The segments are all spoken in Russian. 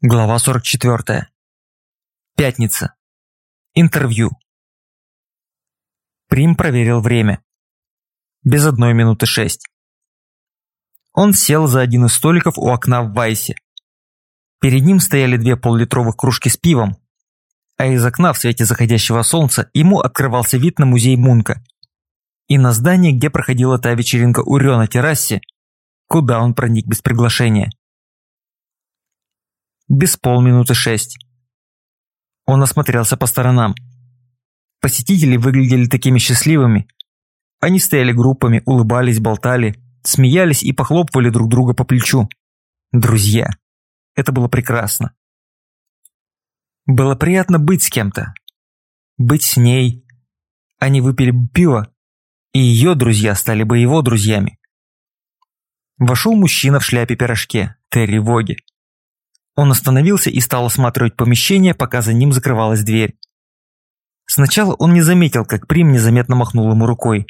Глава 44. Пятница. Интервью. Прим проверил время. Без одной минуты шесть. Он сел за один из столиков у окна в Вайсе. Перед ним стояли две поллитровых кружки с пивом, а из окна в свете заходящего солнца ему открывался вид на музей Мунка и на здание, где проходила та вечеринка у Рё на террасе, куда он проник без приглашения без полминуты шесть. Он осмотрелся по сторонам. Посетители выглядели такими счастливыми. Они стояли группами, улыбались, болтали, смеялись и похлопывали друг друга по плечу. Друзья. Это было прекрасно. Было приятно быть с кем-то. Быть с ней. Они выпили пиво, и ее друзья стали бы его друзьями. Вошел мужчина в шляпе-пирожке, Терри Воги. Он остановился и стал осматривать помещение, пока за ним закрывалась дверь. Сначала он не заметил, как Прим незаметно махнул ему рукой.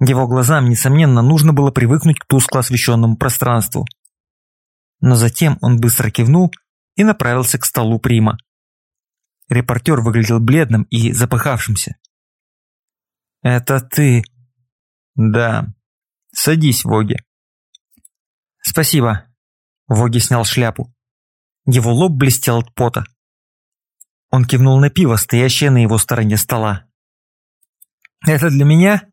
Его глазам, несомненно, нужно было привыкнуть к тускло освещенному пространству. Но затем он быстро кивнул и направился к столу Прима. Репортер выглядел бледным и запыхавшимся. «Это ты?» «Да. Садись, Воги». «Спасибо». Воги снял шляпу. Его лоб блестел от пота. Он кивнул на пиво, стоящее на его стороне стола. «Это для меня?»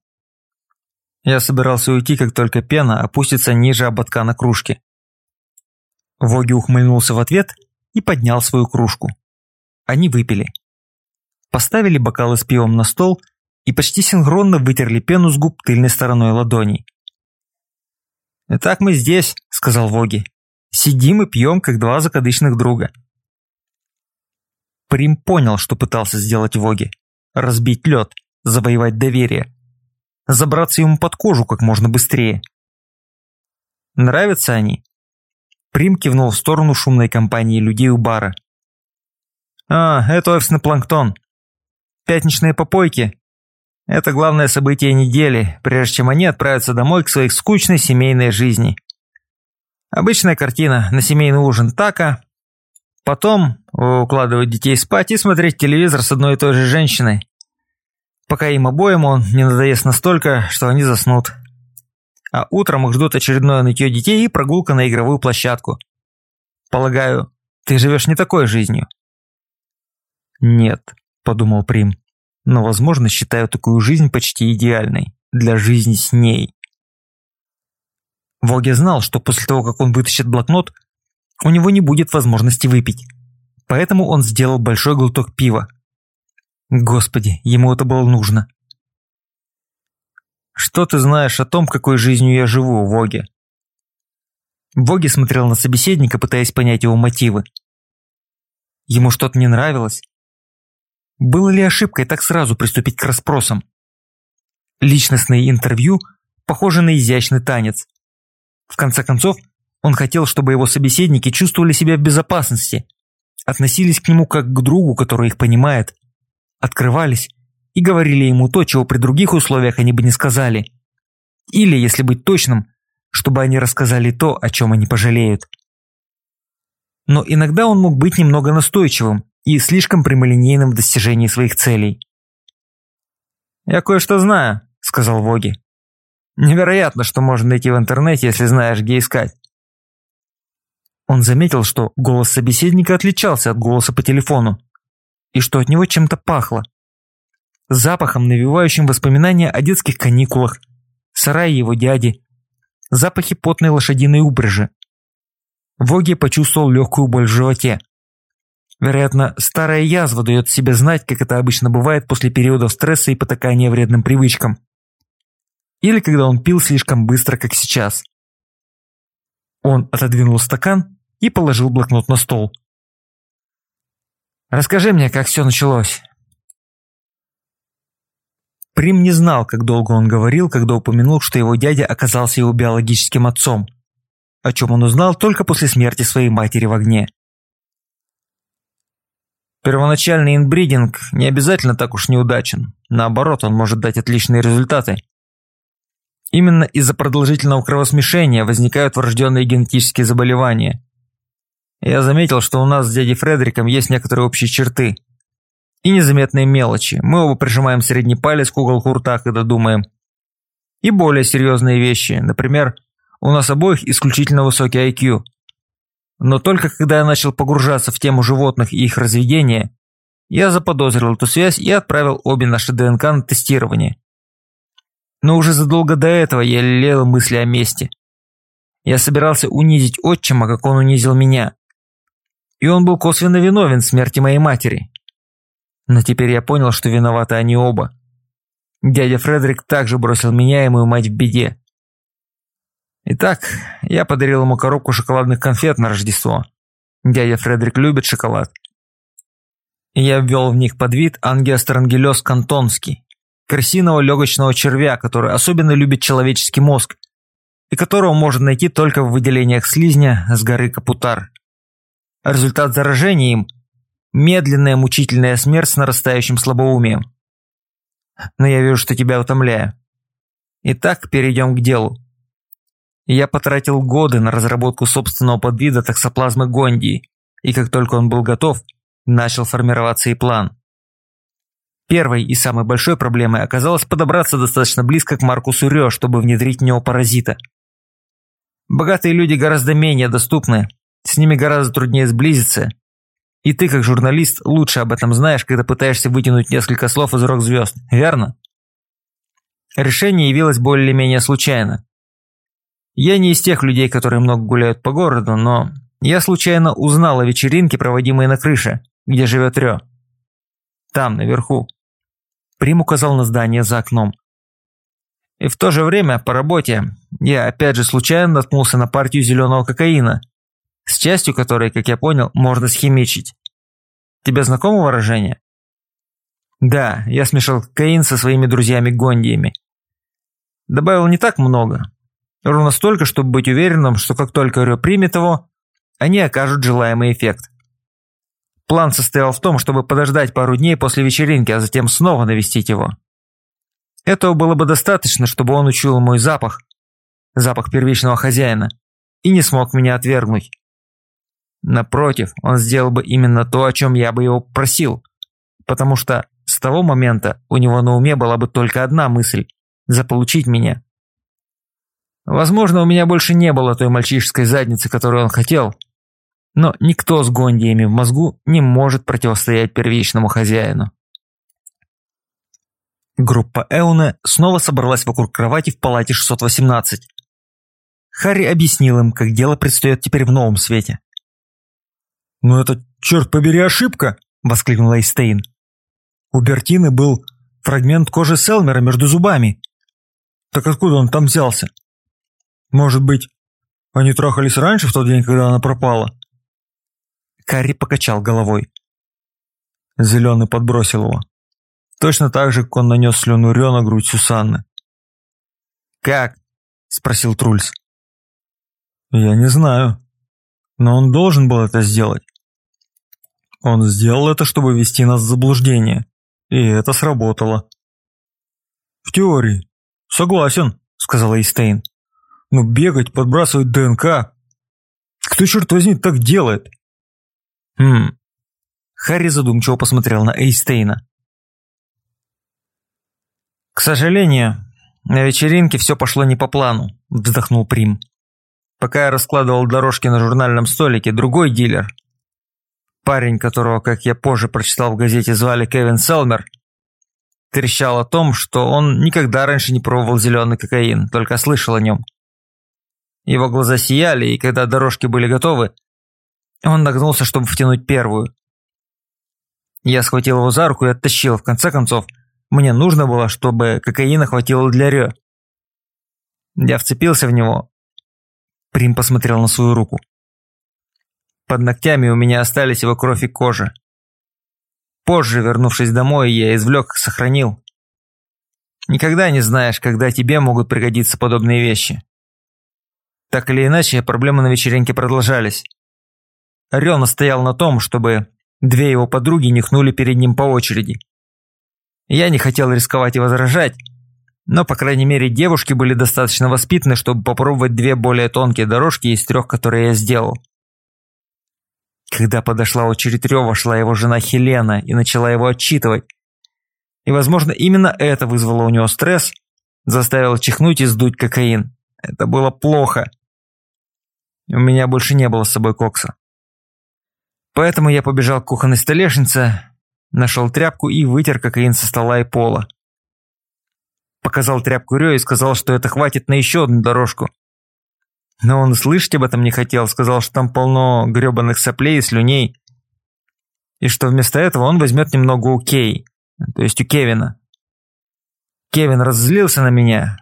Я собирался уйти, как только пена опустится ниже ободка на кружке. Воги ухмыльнулся в ответ и поднял свою кружку. Они выпили. Поставили бокалы с пивом на стол и почти синхронно вытерли пену с губ тыльной стороной ладоней. «Итак мы здесь», — сказал Воги. Сидим и пьем, как два закадычных друга. Прим понял, что пытался сделать Воги. Разбить лед, завоевать доверие. Забраться ему под кожу как можно быстрее. Нравятся они? Прим кивнул в сторону шумной компании людей у бара. «А, это офисный планктон. Пятничные попойки. Это главное событие недели, прежде чем они отправятся домой к своей скучной семейной жизни. Обычная картина на семейный ужин така. Потом укладывать детей спать и смотреть телевизор с одной и той же женщиной. Пока им обоим он не надоест настолько, что они заснут. А утром их ждут очередное нытье детей и прогулка на игровую площадку. Полагаю, ты живешь не такой жизнью. Нет, подумал Прим, но, возможно, считаю такую жизнь почти идеальной для жизни с ней. Воге знал, что после того, как он вытащит блокнот, у него не будет возможности выпить. Поэтому он сделал большой глоток пива. Господи, ему это было нужно. «Что ты знаешь о том, какой жизнью я живу, Воге?» Воги смотрел на собеседника, пытаясь понять его мотивы. Ему что-то не нравилось. Было ли ошибкой так сразу приступить к расспросам? Личностные интервью похожи на изящный танец. В конце концов, он хотел, чтобы его собеседники чувствовали себя в безопасности, относились к нему как к другу, который их понимает, открывались и говорили ему то, чего при других условиях они бы не сказали. Или, если быть точным, чтобы они рассказали то, о чем они пожалеют. Но иногда он мог быть немного настойчивым и слишком прямолинейным в достижении своих целей. «Я кое-что знаю», — сказал Воги. Невероятно, что можно найти в интернете, если знаешь, где искать. Он заметил, что голос собеседника отличался от голоса по телефону, и что от него чем-то пахло. Запахом, навевающим воспоминания о детских каникулах, сарае его дяди, запахи потной лошадиной упряжи. Воги почувствовал легкую боль в животе. Вероятно, старая язва дает себе знать, как это обычно бывает после периодов стресса и потакания вредным привычкам или когда он пил слишком быстро, как сейчас. Он отодвинул стакан и положил блокнот на стол. «Расскажи мне, как все началось». Прим не знал, как долго он говорил, когда упомянул, что его дядя оказался его биологическим отцом, о чем он узнал только после смерти своей матери в огне. Первоначальный инбридинг не обязательно так уж неудачен. Наоборот, он может дать отличные результаты. Именно из-за продолжительного кровосмешения возникают врожденные генетические заболевания. Я заметил, что у нас с дядей Фредериком есть некоторые общие черты. И незаметные мелочи. Мы оба прижимаем средний палец к уголку рта, когда думаем. И более серьезные вещи. Например, у нас обоих исключительно высокий IQ. Но только когда я начал погружаться в тему животных и их разведения, я заподозрил эту связь и отправил обе наши ДНК на тестирование. Но уже задолго до этого я лелеял мысли о мести. Я собирался унизить отчима, как он унизил меня. И он был косвенно виновен в смерти моей матери. Но теперь я понял, что виноваты они оба. Дядя Фредерик также бросил меня и мою мать в беде. Итак, я подарил ему коробку шоколадных конфет на Рождество. Дядя Фредерик любит шоколад. И я ввел в них под вид ангиострангелез кантонский, крысиного легочного червя, который особенно любит человеческий мозг, и которого можно найти только в выделениях слизня с горы Капутар. Результат заражения им – медленная мучительная смерть с нарастающим слабоумием. Но я вижу, что тебя утомляю. Итак, перейдем к делу. Я потратил годы на разработку собственного подвида токсоплазмы Гондии, и как только он был готов, начал формироваться и план. Первой и самой большой проблемой оказалось подобраться достаточно близко к Маркусу Рё, чтобы внедрить в него паразита. Богатые люди гораздо менее доступны, с ними гораздо труднее сблизиться. И ты, как журналист, лучше об этом знаешь, когда пытаешься вытянуть несколько слов из рок-звезд, верно? Решение явилось более-менее случайно. Я не из тех людей, которые много гуляют по городу, но я случайно узнал о вечеринке, проводимой на крыше, где живет Рё. Там, наверху. Прим указал на здание за окном. И в то же время, по работе, я опять же случайно наткнулся на партию зеленого кокаина, с частью которой, как я понял, можно схимичить. Тебе знакомо выражение? Да, я смешал кокаин со своими друзьями-гондиями. Добавил не так много. Ровно столько, чтобы быть уверенным, что как только Рё примет его, они окажут желаемый эффект. План состоял в том, чтобы подождать пару дней после вечеринки, а затем снова навестить его. Этого было бы достаточно, чтобы он учуял мой запах, запах первичного хозяина, и не смог меня отвергнуть. Напротив, он сделал бы именно то, о чем я бы его просил, потому что с того момента у него на уме была бы только одна мысль – заполучить меня. Возможно, у меня больше не было той мальчишеской задницы, которую он хотел, но никто с гондиями в мозгу не может противостоять первичному хозяину. Группа Эуна снова собралась вокруг кровати в палате 618. Харри объяснил им, как дело предстоит теперь в новом свете. «Ну это, черт побери, ошибка!» – воскликнул Эйстейн. У Бертины был фрагмент кожи Селмера между зубами. Так откуда он там взялся? Может быть, они трахались раньше, в тот день, когда она пропала?» Карри покачал головой. Зеленый подбросил его. Точно так же, как он нанес слюну Рё на грудь Сюсанны. «Как?» – спросил Трульс. «Я не знаю. Но он должен был это сделать. Он сделал это, чтобы ввести нас в заблуждение. И это сработало». «В теории. Согласен», – сказал Эйстейн. «Но бегать, подбрасывать ДНК... Кто, черт возьми, так делает?» «Хм...» Харри задумчиво посмотрел на Эйстейна. «К сожалению, на вечеринке все пошло не по плану», – вздохнул Прим. «Пока я раскладывал дорожки на журнальном столике, другой дилер, парень, которого, как я позже прочитал в газете, звали Кевин Селмер, трещал о том, что он никогда раньше не пробовал зеленый кокаин, только слышал о нем. Его глаза сияли, и когда дорожки были готовы, он нагнулся, чтобы втянуть первую. Я схватил его за руку и оттащил, в конце концов – мне нужно было, чтобы кокаина хватило для Рё. Я вцепился в него. Прим посмотрел на свою руку. Под ногтями у меня остались его кровь и кожа. Позже, вернувшись домой, я извлек и сохранил. Никогда не знаешь, когда тебе могут пригодиться подобные вещи. Так или иначе, проблемы на вечеринке продолжались. Рё настоял на том, чтобы две его подруги нюхнули перед ним по очереди. Я не хотел рисковать и возражать, но, по крайней мере, девушки были достаточно воспитаны, чтобы попробовать две более тонкие дорожки из трех, которые я сделал. Когда подошла очередь Рёва, шла его жена Хелена и начала его отчитывать. И, возможно, именно это вызвало у него стресс, заставило чихнуть и сдуть кокаин. Это было плохо. У меня больше не было с собой кокса. Поэтому я побежал к кухонной столешнице, нашел тряпку и вытер кокаин со стола и пола. Показал тряпку Рё и сказал, что это хватит на еще одну дорожку. Но он слышать об этом не хотел, сказал, что там полно гребаных соплей и слюней. И что вместо этого он возьмет немного у Кей, то есть у Кевина. Кевин разозлился на меня,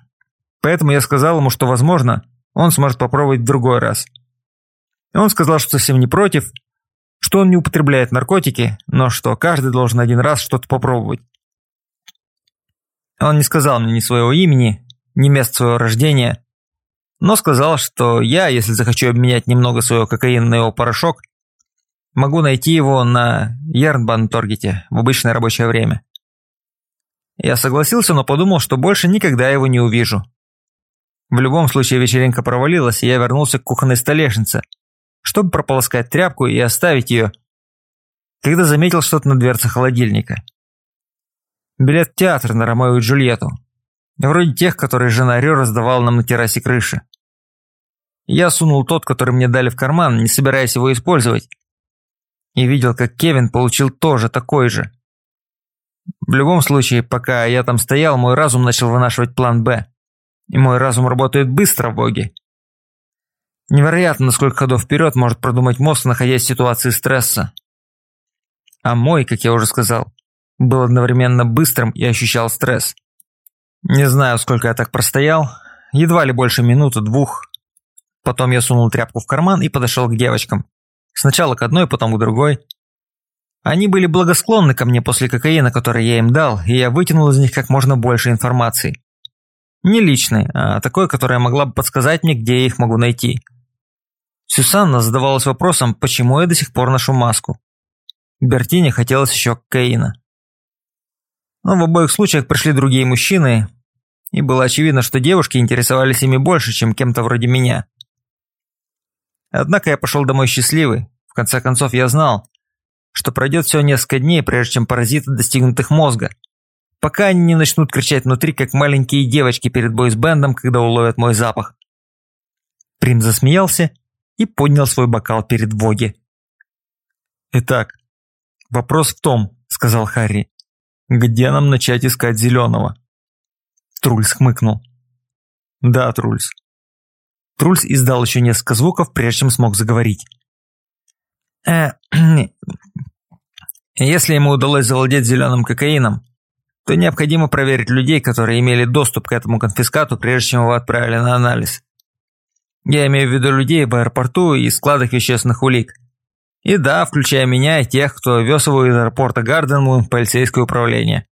поэтому я сказал ему, что, возможно, он сможет попробовать в другой раз. И он сказал, что совсем не против, что он не употребляет наркотики, но что каждый должен один раз что-то попробовать. Он не сказал мне ни своего имени, ни мест своего рождения, но сказал, что я, если захочу обменять немного своего его порошок, могу найти его на Ярнбан-торгете в обычное рабочее время. Я согласился, но подумал, что больше никогда его не увижу. В любом случае вечеринка провалилась, и я вернулся к кухонной столешнице, чтобы прополоскать тряпку и оставить ее, когда заметил что-то на дверце холодильника. Билет в театр на Ромео и Джульетту. Вроде тех, которые жена Рё раздавала нам на террасе крыши. Я сунул тот, который мне дали в карман, не собираясь его использовать. И видел, как Кевин получил тоже такой же. В любом случае, пока я там стоял, мой разум начал вынашивать план «Б». И мой разум работает быстро, боги. Невероятно, насколько ходов вперед может продумать мозг, находясь в ситуации стресса. А мой, как я уже сказал, был одновременно быстрым и ощущал стресс. Не знаю, сколько я так простоял, едва ли больше минуты-двух. Потом я сунул тряпку в карман и подошел к девочкам. Сначала к одной, потом к другой. Они были благосклонны ко мне после кокаина, который я им дал, и я вытянул из них как можно больше информации. Не личной, а такой, которая могла бы подсказать мне, где я их могу найти. Сюсанна задавалась вопросом, почему я до сих пор ношу маску. Бертине хотелось еще кокаина. Но в обоих случаях пришли другие мужчины, и было очевидно, что девушки интересовались ими больше, чем кем-то вроде меня. Однако я пошел домой счастливый. В конце концов, я знал, что пройдет всего несколько дней, прежде чем паразиты достигнут их мозга – пока они не начнут кричать внутри, как маленькие девочки перед бойсбендом, когда уловят мой запах. Прим засмеялся и поднял свой бокал перед Воги. «Итак, вопрос в том, — сказал Харри, — где нам начать искать зеленого?» Трульс хмыкнул. «Да, Трульс». Трульс издал еще несколько звуков, прежде чем смог заговорить. «Э, если ему удалось завладеть зеленым кокаином, то необходимо проверить людей, которые имели доступ к этому конфискату, прежде чем его отправили на анализ. Я имею в виду людей в аэропорту и складах вещественных улик. И да, включая меня и тех, кто вез его из аэропорта Гарденму в полицейское управление.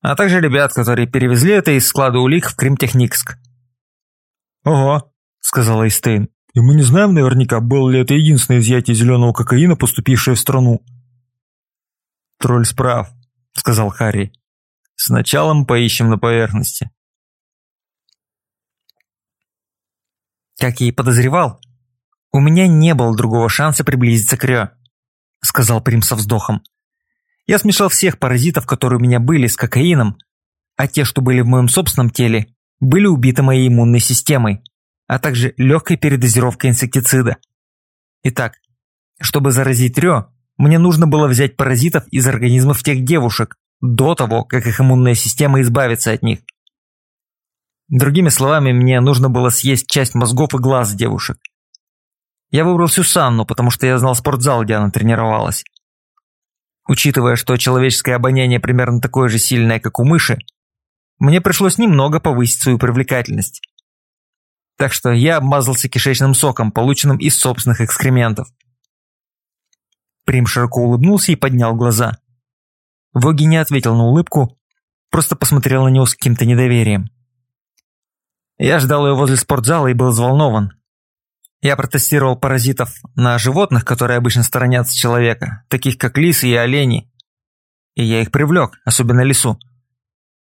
А также ребят, которые перевезли это из склада улик в Кримтехникск. «Ага», — сказала Эйстейн. «И мы не знаем наверняка, было ли это единственное изъятие зеленого кокаина, поступившее в страну». Тролль справ сказал Харри. «Сначала мы поищем на поверхности». «Как я и подозревал, у меня не было другого шанса приблизиться к Рё», сказал Прим со вздохом. «Я смешал всех паразитов, которые у меня были, с кокаином, а те, что были в моем собственном теле, были убиты моей иммунной системой, а также легкой передозировкой инсектицида. Итак, чтобы заразить Рё, мне нужно было взять паразитов из организмов тех девушек, до того, как их иммунная система избавится от них. Другими словами, мне нужно было съесть часть мозгов и глаз девушек. Я выбрал Сюсанну, потому что я знал спортзал, где она тренировалась. Учитывая, что человеческое обоняние примерно такое же сильное, как у мыши, мне пришлось немного повысить свою привлекательность. Так что я обмазался кишечным соком, полученным из собственных экскрементов. Прим широко улыбнулся и поднял глаза. Воги не ответил на улыбку, просто посмотрел на него с каким-то недоверием. Я ждал ее возле спортзала и был взволнован. Я протестировал паразитов на животных, которые обычно сторонятся человека, таких как лисы и олени. И я их привлек, особенно лису.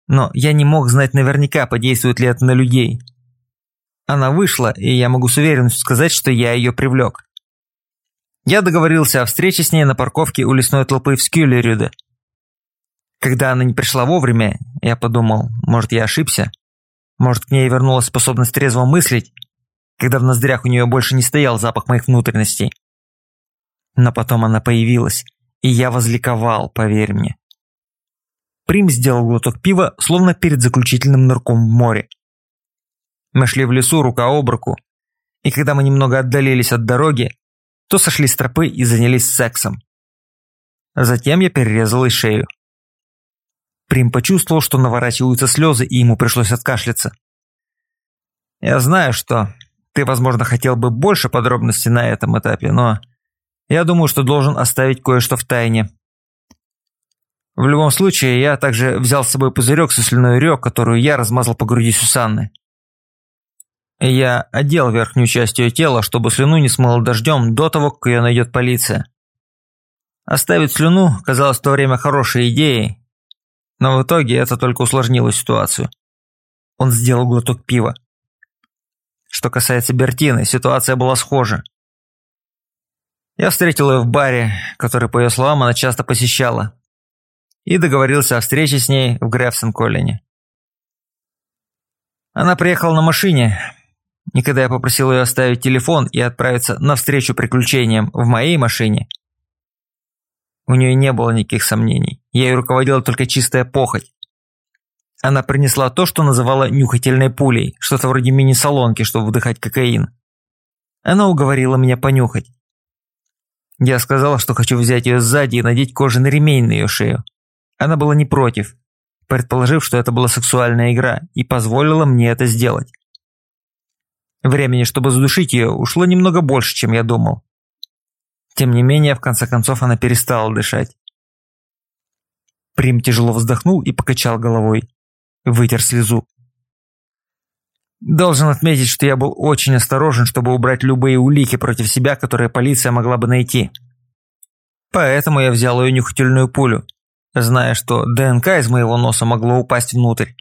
Но я не мог знать наверняка, подействует ли это на людей. Она вышла, и я могу с уверенностью сказать, что я ее привлек. Я договорился о встрече с ней на парковке у лесной толпы в Скюлерюде. Когда она не пришла вовремя, я подумал, может, я ошибся? Может, к ней вернулась способность трезво мыслить, когда в ноздрях у нее больше не стоял запах моих внутренностей. Но потом она появилась, и я возликовал, поверь мне. Прим сделал глоток пива, словно перед заключительным нырком в море. Мы шли в лесу рука об руку, и когда мы немного отдалились от дороги, то сошли с тропы и занялись сексом. Затем я перерезал ей шею. Прим почувствовал, что наворачиваются слезы, и ему пришлось откашляться. «Я знаю, что ты, возможно, хотел бы больше подробностей на этом этапе, но я думаю, что должен оставить кое-что в тайне. В любом случае, я также взял с собой пузырек со слюной рек, которую я размазал по груди Сюсанны. Я одел верхнюю часть ее тела, чтобы слюну не смыло дождем до того, как ее найдет полиция. Оставить слюну казалось в то время хорошей идеей, но в итоге это только усложнило ситуацию. Он сделал глоток пива. Что касается Бертины, ситуация была схожа. Я встретил ее в баре, который, по ее словам, она часто посещала, и договорился о встрече с ней в Грефсон-Коллине. Она приехала на машине, и когда я попросил ее оставить телефон и отправиться навстречу приключениям в моей машине, у нее не было никаких сомнений. Ей руководила только чистая похоть. Она принесла то, что называла нюхательной пулей, что-то вроде мини-солонки, чтобы вдыхать кокаин. Она уговорила меня понюхать. Я сказал, что хочу взять ее сзади и надеть кожаный ремень на ее шею. Она была не против, предположив, что это была сексуальная игра, и позволила мне это сделать. Времени, чтобы задушить ее, ушло немного больше, чем я думал. Тем не менее, в конце концов, она перестала дышать. Прим тяжело вздохнул и покачал головой. Вытер слезу. Должен отметить, что я был очень осторожен, чтобы убрать любые улики против себя, которые полиция могла бы найти. Поэтому я взял ее нюхательную пулю, зная, что ДНК из моего носа могло упасть внутрь.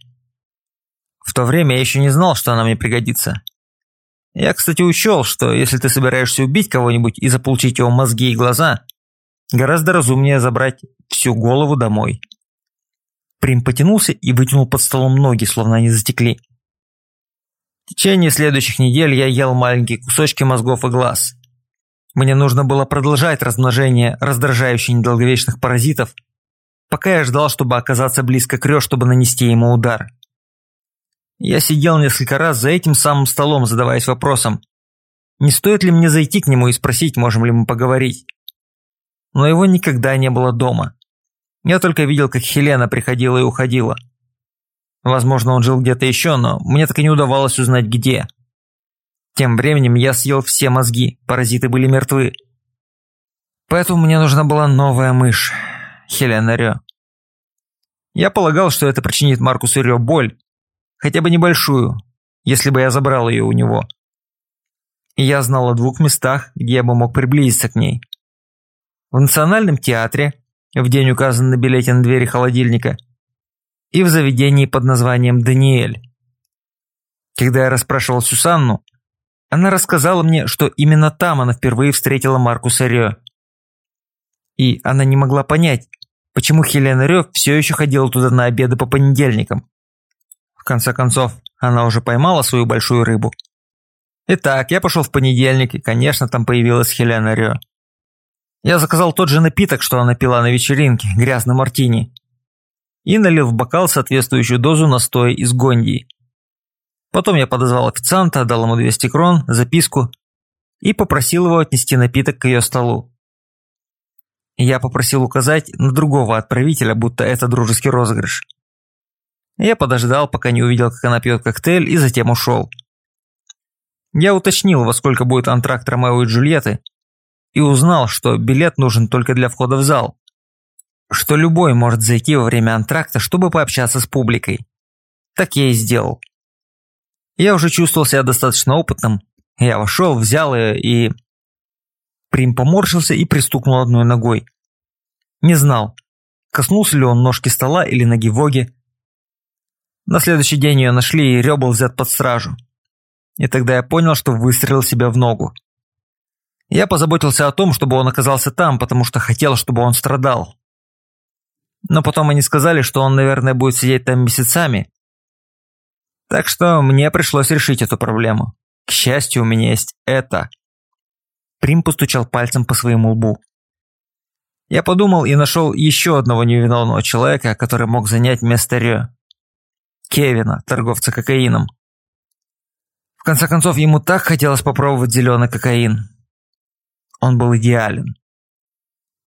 В то время я еще не знал, что она мне пригодится. Я, кстати, учел, что если ты собираешься убить кого-нибудь и заполучить его мозги и глаза, гораздо разумнее забрать всю голову домой. Прим потянулся и вытянул под столом ноги, словно они затекли. В течение следующих недель я ел маленькие кусочки мозгов и глаз. Мне нужно было продолжать размножение раздражающих недолговечных паразитов, пока я ждал, чтобы оказаться близко к Рё, чтобы нанести ему удар. Я сидел несколько раз за этим самым столом, задаваясь вопросом, не стоит ли мне зайти к нему и спросить, можем ли мы поговорить. Но его никогда не было дома. Я только видел, как Хелена приходила и уходила. Возможно, он жил где-то еще, но мне так и не удавалось узнать, где. Тем временем я съел все мозги, паразиты были мертвы. Поэтому мне нужна была новая мышь, Хелена Рё. Я полагал, что это причинит Маркусу Рё боль, хотя бы небольшую, если бы я забрал ее у него. И я знал о двух местах, где я бы мог приблизиться к ней. В Национальном театре, в день указан на билете на двери холодильника, и в заведении под названием «Даниэль». Когда я расспрашивал Сюсанну, она рассказала мне, что именно там она впервые встретила Маркуса Рё. И она не могла понять, почему Хелена Рё все еще ходила туда на обеды по понедельникам. Конце концов, она уже поймала свою большую рыбу. Итак, я пошел в понедельник, и, конечно, там появилась Хелена Рё. Я заказал тот же напиток, что она пила на вечеринке, грязный мартини. И налил в бокал соответствующую дозу настоя из гондии. Потом я подозвал официанта, дал ему 200 крон, записку и попросил его отнести напиток к ее столу. Я попросил указать на другого отправителя, будто это дружеский розыгрыш. Я подождал, пока не увидел, как она пьет коктейль, и затем ушел. Я уточнил, во сколько будет антракт Ромео и Джульетты, и узнал, что билет нужен только для входа в зал. Что любой может зайти во время антракта, чтобы пообщаться с публикой. Так я и сделал. Я уже чувствовал себя достаточно опытным. Я вошел, взял ее и... Прим поморщился и пристукнул одной ногой. Не знал, коснулся ли он ножки стола или ноги Воги, на следующий день ее нашли, и Рё взят под стражу. И тогда я понял, что выстрелил себя в ногу. Я позаботился о том, чтобы он оказался там, потому что хотел, чтобы он страдал. Но потом они сказали, что он, наверное, будет сидеть там месяцами. Так что мне пришлось решить эту проблему. К счастью, у меня есть это. Прим постучал пальцем по своему лбу. Я подумал и нашел еще одного невиновного человека, который мог занять место Рё. Кевина, торговца кокаином. В конце концов, ему так хотелось попробовать зеленый кокаин. Он был идеален.